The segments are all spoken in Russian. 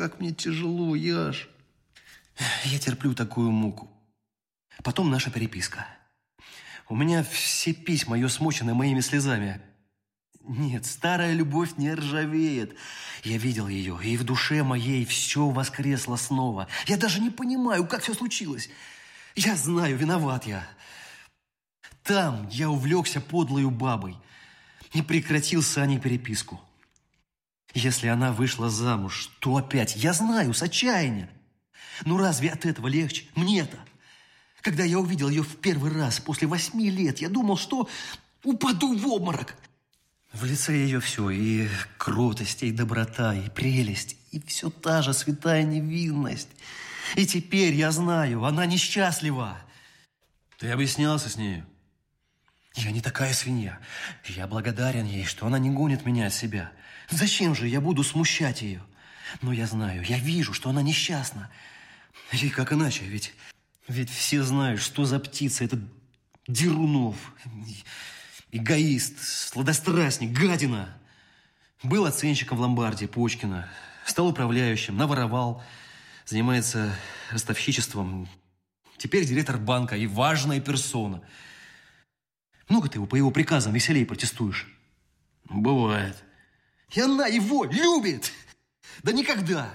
как мне тяжело, Яш. Я терплю такую муку. Потом наша переписка. У меня все письма ее смочены моими слезами. Нет, старая любовь не ржавеет. Я видел ее, и в душе моей все воскресло снова. Я даже не понимаю, как все случилось. Я знаю, виноват я. Там я увлекся подлою бабой. Не прекратил с Аней переписку. Если она вышла замуж, то опять, я знаю, с отчаяния. Ну разве от этого легче? Мне-то. Когда я увидел ее в первый раз после восьми лет, я думал, что упаду в обморок. В лице ее все, и кротость, и доброта, и прелесть, и все та же святая невинность. И теперь я знаю, она несчастлива. Ты объяснялся с нею? Я не такая свинья. Я благодарен ей, что она не гонит меня от себя. Зачем же я буду смущать ее? Но я знаю, я вижу, что она несчастна. И как иначе, ведь, ведь все знают, что за птица этот Дерунов. Эгоист, сладострастник, гадина. Был оценщиком в ломбарде Почкина, стал управляющим, наворовал, занимается ростовщичеством. Теперь директор банка и важная персона. Много ты его по его приказам веселее протестуешь? Бывает. И она его любит. Да никогда.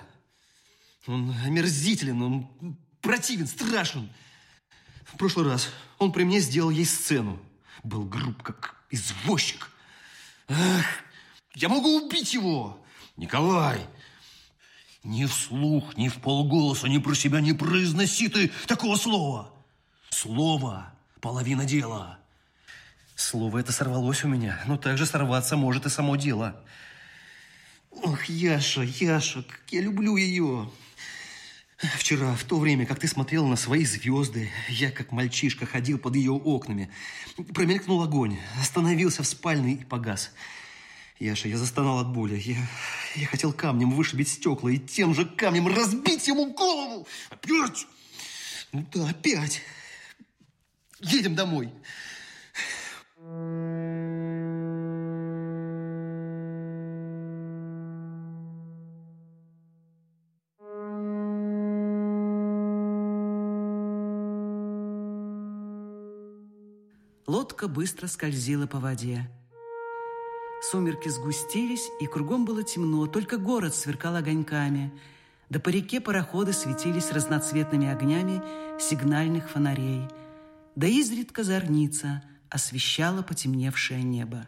Он омерзителен, он противен, страшен. В прошлый раз он при мне сделал ей сцену. Был груб, как извозчик. Ах, я могу убить его. Николай, ни вслух, ни в полголоса, ни про себя не произноси ты такого слова. Слово – половина дела. Слово это сорвалось у меня, но также сорваться может и само дело. Ох, Яша, Яша, как я люблю ее. Вчера, в то время, как ты смотрел на свои звезды, я, как мальчишка, ходил под ее окнами. Промелькнул огонь, остановился в спальне и погас. Яша, я застонал от боли. Я, я хотел камнем вышибить стекла и тем же камнем разбить ему голову. Опять? Ну да, опять. Едем домой. Лодка быстро скользила по воде. Сумерки сгустились, и кругом было темно, только город сверкал огоньками. Да по реке пароходы светились разноцветными огнями сигнальных фонарей. Да изредка зорница освещала потемневшее небо.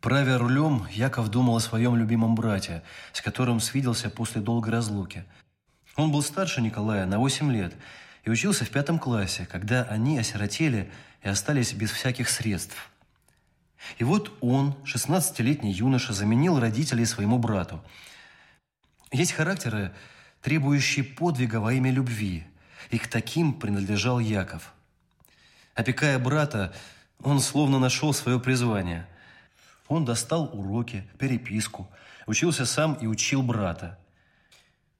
Правя рулем, Яков думал о своем любимом брате, с которым свиделся после долгой разлуки. Он был старше Николая на 8 лет и учился в пятом классе, когда они осиротели и остались без всяких средств. И вот он, 16-летний юноша, заменил родителей своему брату. Есть характеры, требующие подвига во имя любви, и к таким принадлежал Яков. Опекая брата, он словно нашел свое призвание. Он достал уроки, переписку, учился сам и учил брата.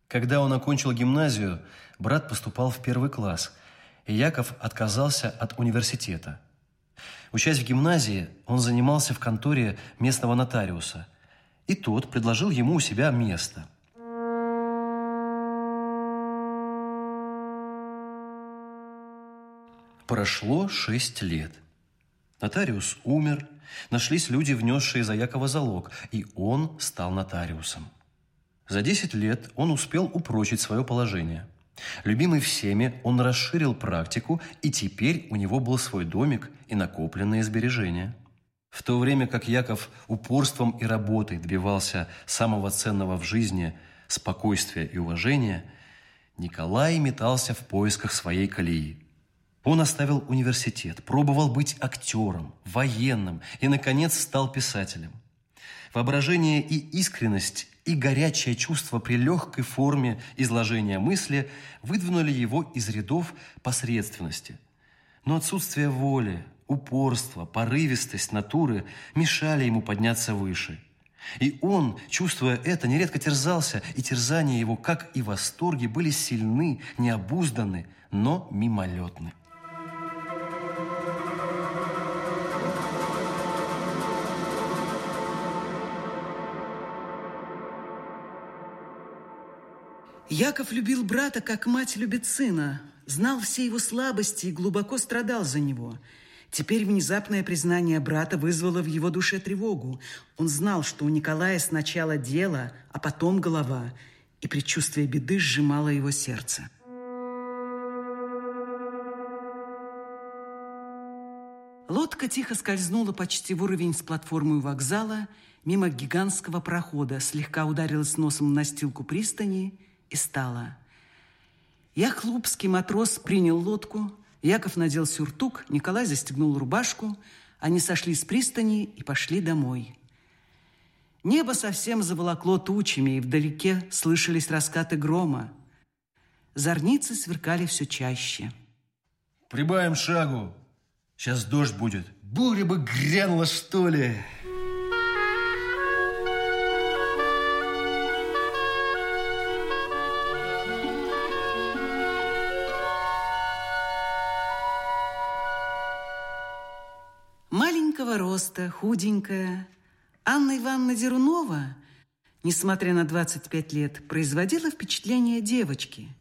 Когда он окончил гимназию, брат поступал в первый класс – и Яков отказался от университета. Учась в гимназии, он занимался в конторе местного нотариуса, и тот предложил ему у себя место. Прошло шесть лет. Нотариус умер, нашлись люди, внесшие за Якова залог, и он стал нотариусом. За десять лет он успел упрочить свое положение – Любимый всеми, он расширил практику, и теперь у него был свой домик и накопленные сбережения. В то время как Яков упорством и работой добивался самого ценного в жизни – спокойствия и уважения, Николай метался в поисках своей колеи. Он оставил университет, пробовал быть актером, военным и, наконец, стал писателем. Воображение и искренность и горячее чувство при легкой форме изложения мысли выдвинули его из рядов посредственности. Но отсутствие воли, упорство, порывистость натуры мешали ему подняться выше. И он, чувствуя это, нередко терзался, и терзания его, как и восторги, были сильны, необузданы, но мимолетны. Яков любил брата, как мать любит сына, знал все его слабости и глубоко страдал за него. Теперь внезапное признание брата вызвало в его душе тревогу. Он знал, что у Николая сначала дело, а потом голова, и предчувствие беды сжимало его сердце. Лодка тихо скользнула почти в уровень с платформой вокзала, мимо гигантского прохода, слегка ударилась носом в настилку пристани и стала. Яхлупский матрос принял лодку, Яков надел сюртук, Николай застегнул рубашку, они сошли с пристани и пошли домой. Небо совсем заволокло тучами, и вдалеке слышались раскаты грома. Зорницы сверкали все чаще. Прибавим шагу, Сейчас дождь будет. Буря бы грянула, что ли. Роста, худенькая, Анна Ивановна Дерунова, несмотря на 25 лет, производила впечатление девочки –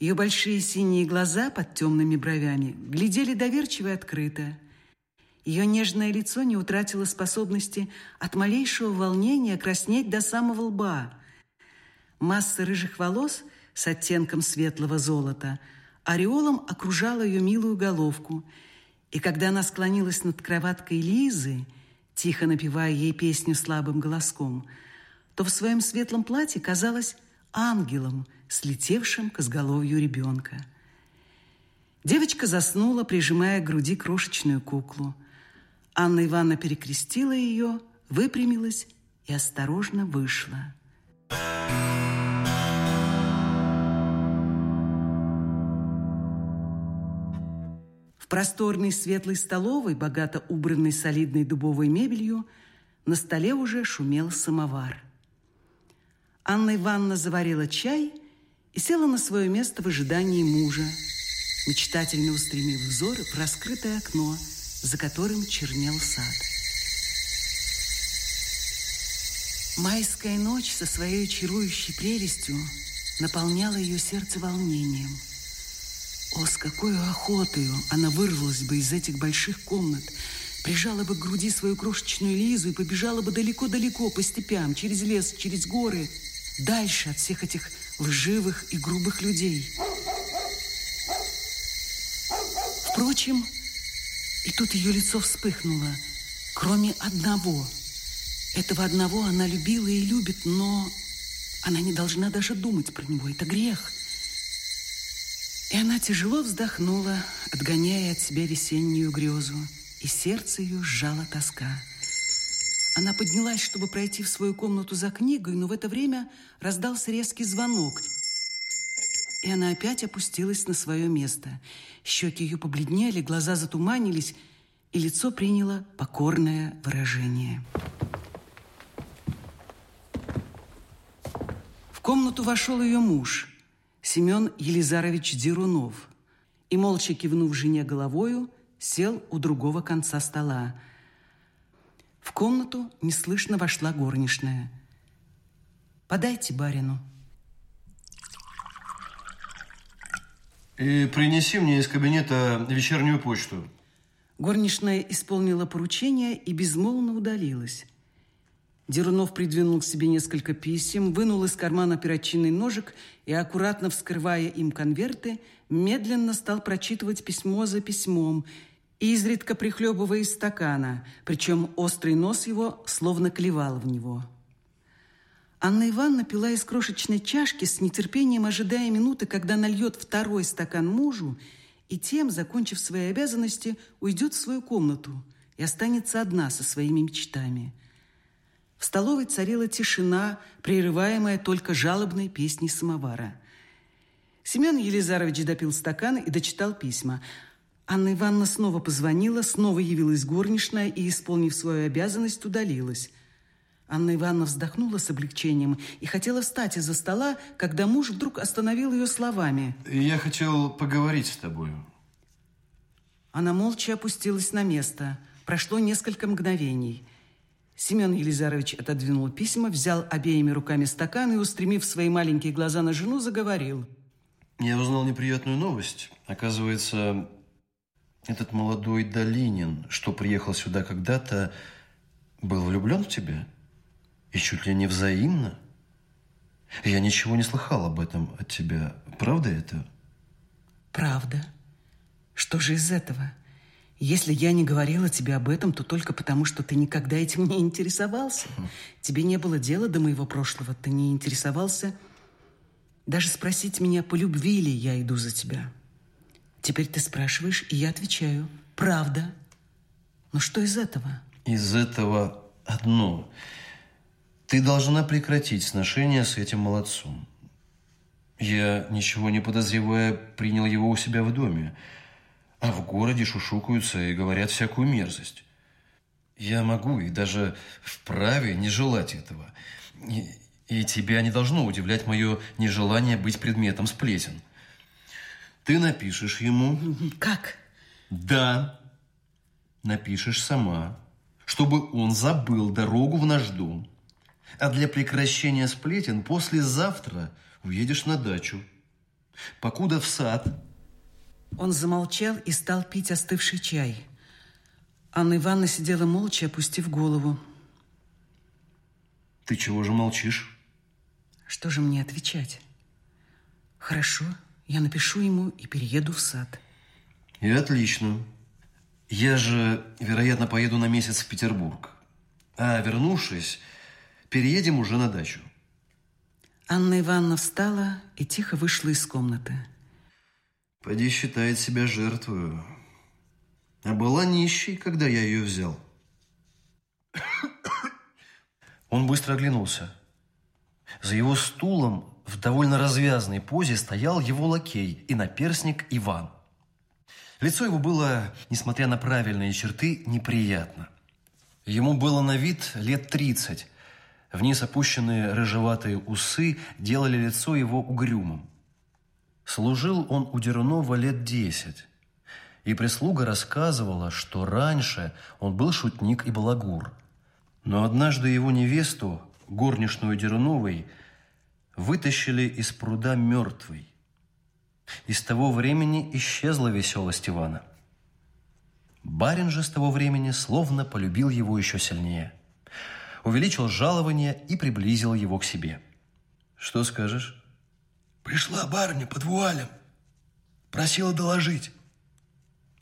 ее большие синие глаза под темными бровями глядели доверчиво и открыто. Ее нежное лицо не утратило способности от малейшего волнения краснеть до самого лба. Масса рыжих волос с оттенком светлого золота ореолом окружала ее милую головку, и когда она склонилась над кроваткой Лизы, тихо напевая ей песню слабым голоском, то в своем светлом платье казалась ангелом – слетевшим к изголовью ребенка. Девочка заснула, прижимая к груди крошечную куклу. Анна Ивановна перекрестила ее, выпрямилась и осторожно вышла. В просторной светлой столовой, богато убранной солидной дубовой мебелью, на столе уже шумел самовар. Анна Ивановна заварила чай – и села на свое место в ожидании мужа, мечтательно устремив взоры в раскрытое окно, за которым чернел сад. Майская ночь со своей чарующей прелестью наполняла ее сердце волнением. О, с какой охотою она вырвалась бы из этих больших комнат, прижала бы к груди свою крошечную Лизу и побежала бы далеко-далеко по степям, через лес, через горы, дальше от всех этих лживых и грубых людей. Впрочем, и тут ее лицо вспыхнуло, кроме одного. Этого одного она любила и любит, но она не должна даже думать про него. Это грех. И она тяжело вздохнула, отгоняя от себя весеннюю грезу, и сердце ее сжала тоска. Она поднялась, чтобы пройти в свою комнату за книгой, но в это время раздался резкий звонок. И она опять опустилась на свое место. Щеки ее побледнели, глаза затуманились, и лицо приняло покорное выражение. В комнату вошел ее муж, Семен Елизарович Дерунов, и, молча кивнув жене головою, сел у другого конца стола – в комнату неслышно вошла горничная. «Подайте барину». И принеси мне из кабинета вечернюю почту. Горничная исполнила поручение и безмолвно удалилась. Дерунов придвинул к себе несколько писем, вынул из кармана перочинный ножик и, аккуратно вскрывая им конверты, медленно стал прочитывать письмо за письмом – изредка прихлебывая из стакана, причем острый нос его словно клевал в него. Анна Ивановна пила из крошечной чашки с нетерпением, ожидая минуты, когда нальет второй стакан мужу, и тем, закончив свои обязанности, уйдет в свою комнату и останется одна со своими мечтами. В столовой царила тишина, прерываемая только жалобной песней самовара. Семен Елизарович допил стакан и дочитал письма – Анна Ивановна снова позвонила, снова явилась горничная и, исполнив свою обязанность, удалилась. Анна Ивановна вздохнула с облегчением и хотела встать из-за стола, когда муж вдруг остановил ее словами. «Я хотел поговорить с тобою». Она молча опустилась на место. Прошло несколько мгновений. Семен Елизарович отодвинул письма, взял обеими руками стакан и, устремив свои маленькие глаза на жену, заговорил. Я узнал неприятную новость. Оказывается, этот молодой Долинин, что приехал сюда когда-то, был влюблен в тебя? И чуть ли не взаимно? Я ничего не слыхал об этом от тебя. Правда это? Правда. Что же из этого? Если я не говорила тебе об этом, то только потому, что ты никогда этим не интересовался. Тебе не было дела до моего прошлого. Ты не интересовался даже спросить меня, по любви ли я иду за тебя. Теперь ты спрашиваешь, и я отвечаю. Правда. Но что из этого? Из этого одно. Ты должна прекратить сношение с этим молодцом. Я, ничего не подозревая, принял его у себя в доме а в городе шушукаются и говорят всякую мерзость. Я могу и даже вправе не желать этого. И, и тебя не должно удивлять мое нежелание быть предметом сплетен. Ты напишешь ему... Как? Да, напишешь сама, чтобы он забыл дорогу в наш дом. А для прекращения сплетен послезавтра уедешь на дачу. Покуда в сад он замолчал и стал пить остывший чай. Анна Ивановна сидела молча, опустив голову. Ты чего же молчишь? Что же мне отвечать? Хорошо, я напишу ему и перееду в сад. И отлично. Я же, вероятно, поеду на месяц в Петербург. А вернувшись, переедем уже на дачу. Анна Ивановна встала и тихо вышла из комнаты. Поди считает себя жертвою. А была нищей, когда я ее взял. Он быстро оглянулся. За его стулом в довольно развязной позе стоял его лакей и наперсник Иван. Лицо его было, несмотря на правильные черты, неприятно. Ему было на вид лет тридцать. Вниз опущенные рыжеватые усы делали лицо его угрюмым. Служил он у Дерунова лет десять, и прислуга рассказывала, что раньше он был шутник и балагур. Но однажды его невесту, горничную Деруновой, вытащили из пруда мертвой. И с того времени исчезла веселость Ивана. Барин же с того времени словно полюбил его еще сильнее. Увеличил жалование и приблизил его к себе. Что скажешь? Пришла барыня под вуалем. Просила доложить.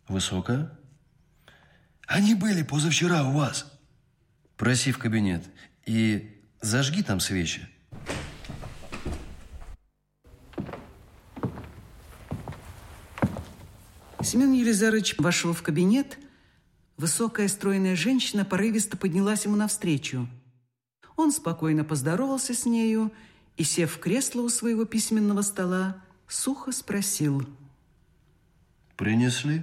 Высокая? Они были позавчера у вас. Проси в кабинет и зажги там свечи. Семен Елизарович вошел в кабинет. Высокая стройная женщина порывисто поднялась ему навстречу. Он спокойно поздоровался с нею и, сев в кресло у своего письменного стола, сухо спросил. Принесли?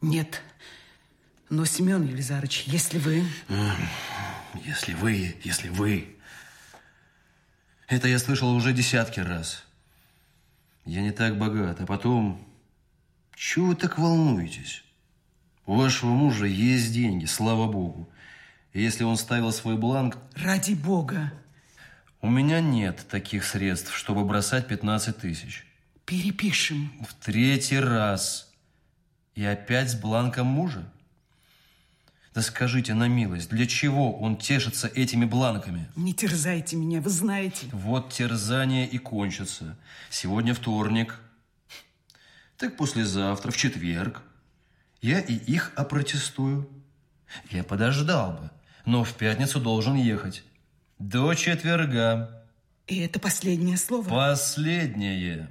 Нет. Но, Семен Елизарович, если вы... Если вы, если вы... Это я слышал уже десятки раз. Я не так богат, а потом... Чего вы так волнуетесь? У вашего мужа есть деньги, слава богу. И если он ставил свой бланк... Ради бога! У меня нет таких средств, чтобы бросать 15 тысяч. Перепишем. В третий раз. И опять с бланком мужа? Да скажите на милость, для чего он тешится этими бланками? Не терзайте меня, вы знаете. Вот терзание и кончится. Сегодня вторник. Так послезавтра, в четверг, я и их опротестую. Я подождал бы, но в пятницу должен ехать. До четверга. И это последнее слово? Последнее.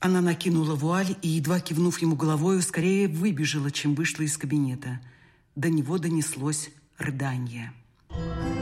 Она накинула вуаль и, едва кивнув ему головою, скорее выбежала, чем вышла из кабинета. До него донеслось рыдание. Thank